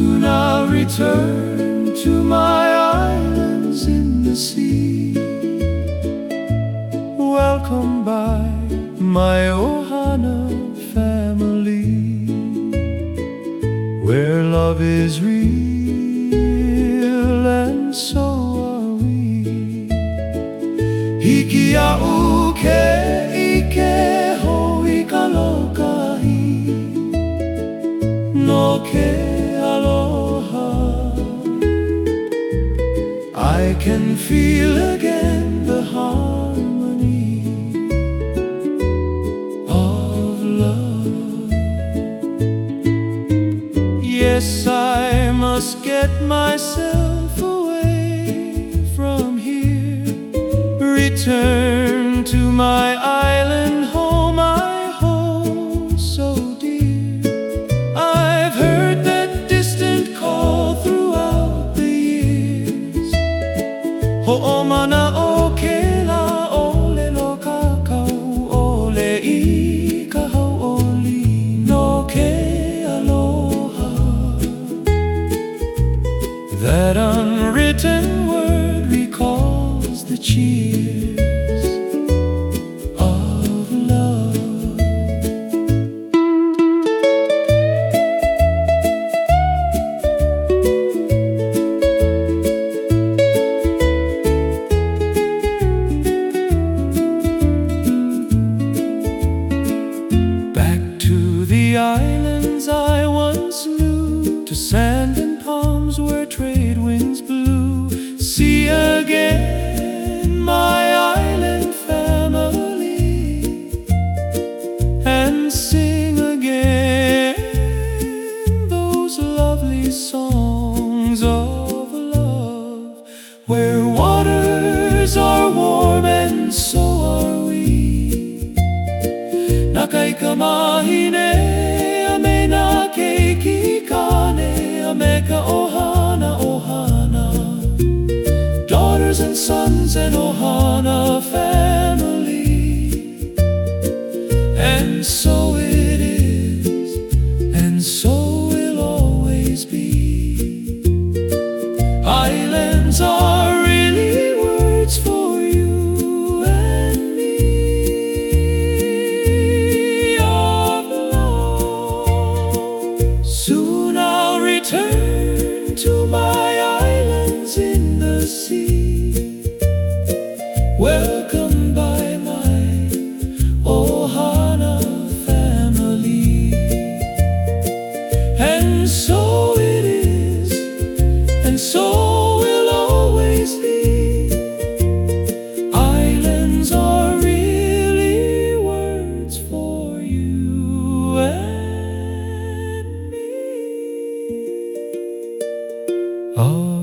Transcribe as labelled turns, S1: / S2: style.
S1: Soon I'll return to my islands in the sea. Welcome by my Ohana family, where love is real and so are we. Hikiāu ke ike ike hoi kalokahi no ke. Can feel again the harmony of love. Yes, I must get myself away from here, return to my island That unwritten word recalls the cheers where trade winds blew. See again my island family, and sing again those lovely songs of love, where waters are warm and so are we. Nakai kamahine a me na keiki kane friends and Ohana family. And so it is, and so will always be. Island Oh.